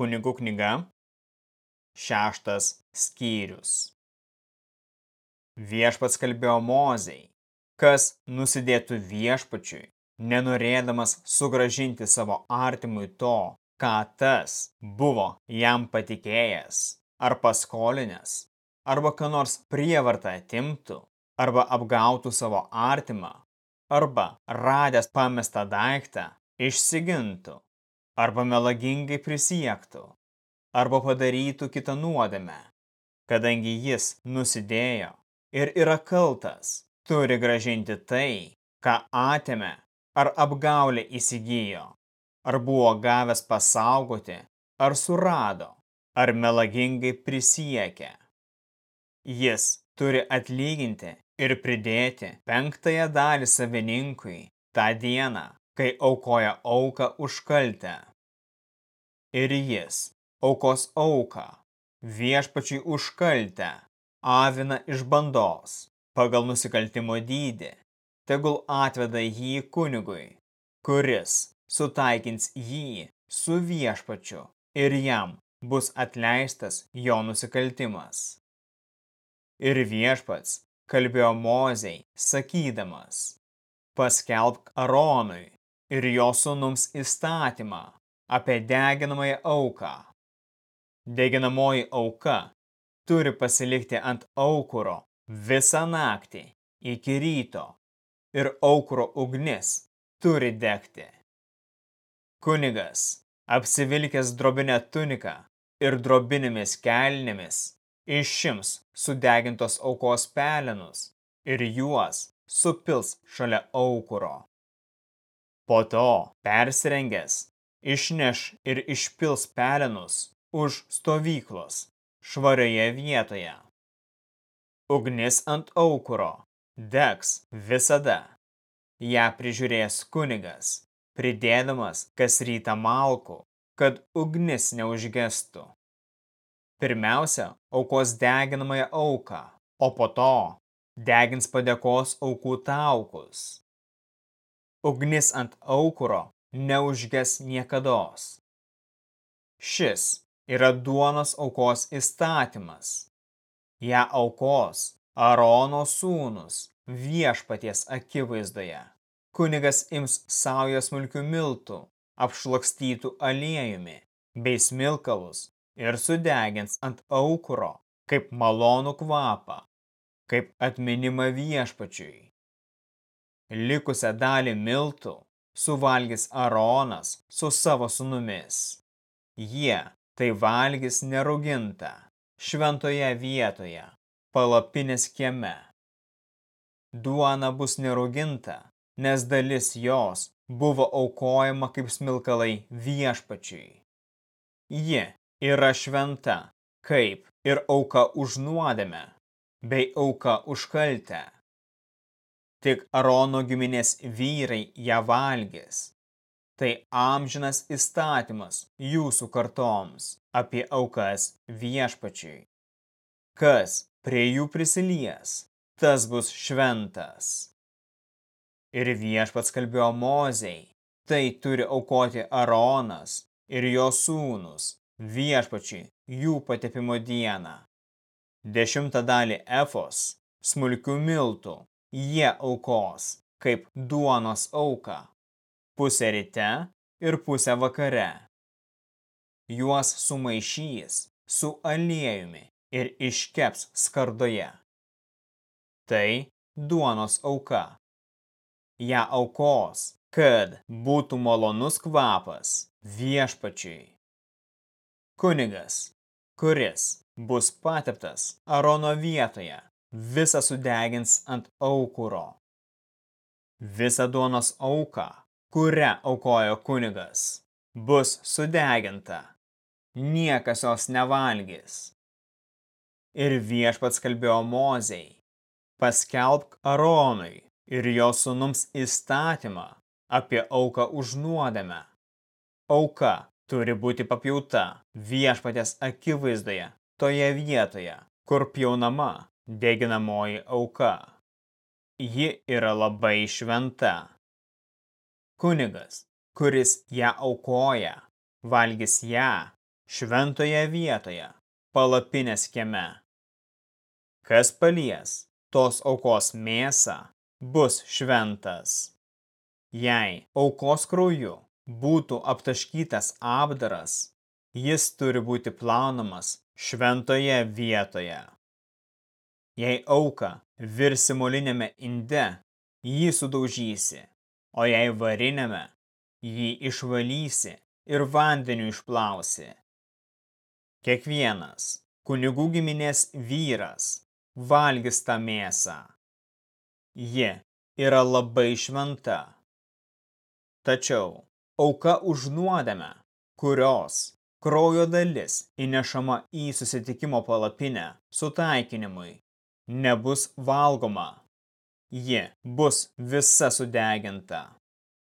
Kunigų knyga, šeštas skyrius. Viešpats kalbėjo Mozei, kas nusidėtų viešpačiui, nenorėdamas sugražinti savo artimui to, ką tas buvo jam patikėjęs, ar paskolinęs, arba ką nors prievartą atimtų, arba apgautų savo artimą, arba radęs pamestą daiktą, išsigintų, arba melagingai prisiektų, arba padarytų kitą nuodėmę, kadangi jis nusidėjo ir yra kaltas, turi gražinti tai, ką atėmė ar apgaulė įsigijo, ar buvo gavęs pasaugoti, ar surado, ar melagingai prisiekė. Jis turi atlyginti ir pridėti penktąją dalį savininkui tą dieną, kai aukoja auką už kaltę ir jis aukos auką, viešpačiui užkaltę, avina iš bandos, pagal nusikaltimo dydį, tegul atveda jį kunigui, kuris sutaikins jį su viešpačiu ir jam bus atleistas jo nusikaltimas. Ir viešpats kalbėjo Mozei, sakydamas, paskelbk Aronui ir jo sunums įstatymą, apie deginamąją auką. Deginamoji auka turi pasilikti ant aukuro visą naktį iki ryto ir aukuro ugnis turi degti. Kunigas, apsivilkęs drobinę tuniką ir drobinėmis kelnėmis, išims sudegintos aukos pelenus ir juos supils šalia aukuro. Po to, persirengęs, išneš ir išpils pelenus už stovyklos švarioje vietoje. Ugnis ant aukuro degs visada. Ja prižiūrės kunigas, pridėdamas kas rytą malkų, kad ugnis neužgestų. Pirmiausia, aukos deginamąją auką, o po to degins padėkos aukų taukus. Ugnis ant aukuro neužges niekados. Šis yra duonos aukos įstatymas. Ja aukos Arono sūnus viešpaties akivaizdoje. Kunigas ims saują smulkių miltų, apšlakstytų aliejumi, bei smilkalus ir sudegins ant aukuro, kaip malonų kvapą, kaip atminimą viešpačiui. Likusią dalį miltų suvalgys Aronas su savo sunumis. Jie tai valgys nerauginta šventoje vietoje, palapinės kieme. Duona bus nerauginta, nes dalis jos buvo aukojama kaip smilkalai viešpačiui. Ji yra šventa, kaip ir auka už nuodėmę, bei auka už kaltę tik Arono giminės vyrai ją valgys. Tai amžinas įstatymas jūsų kartoms apie aukas viešpačiui. Kas prie jų prisilies, tas bus šventas. Ir viešpats kalbėjo Mozei, tai turi aukoti Aronas ir jo sūnus viešpačiui jų patepimo dieną. Dešimtą dalį efos, smulkių miltų jie aukos, kaip duonos auką, pusę ryte ir pusę vakare. Juos sumaišys su aliejumi ir iškeps skardoje. Tai duonos auka. Ja aukos, kad būtų malonus kvapas viešpačiui. Kunigas, kuris bus pateptas Arono vietoje, visą sudegins ant aukuro. Visa duonos auka, kurią aukojo kunigas, bus sudeginta. Niekas jos nevalgys. Ir viešpats kalbėjo Mozei, paskelbk Aronui ir jo sunums įstatymą apie auką už nuodėmę. Auka turi būti papjauta viešpatės akivaizdoje toje vietoje, kur pjaunama deginamoji auka. Ji yra labai šventa. Kunigas, kuris ją aukoja, valgys ją šventoje vietoje, palapinės kieme. Kas palies tos aukos mėsą, bus šventas. Jei aukos krauju būtų aptaškytas apdaras, jis turi būti plaunamas šventoje vietoje. Jei auką virsi molinėme inde, jį sudaužysi, o jei varinėme, jį išvalysi ir vandeniu išplausi. Kiekvienas kunigų giminės vyras valgys tą mėsą. Ji yra labai šventa. Tačiau auka už nuodėmę, kurios kraujo dalis įnešama į susitikimo palapinę sutaikinimui, nebus valgoma. Ji bus visa sudeginta.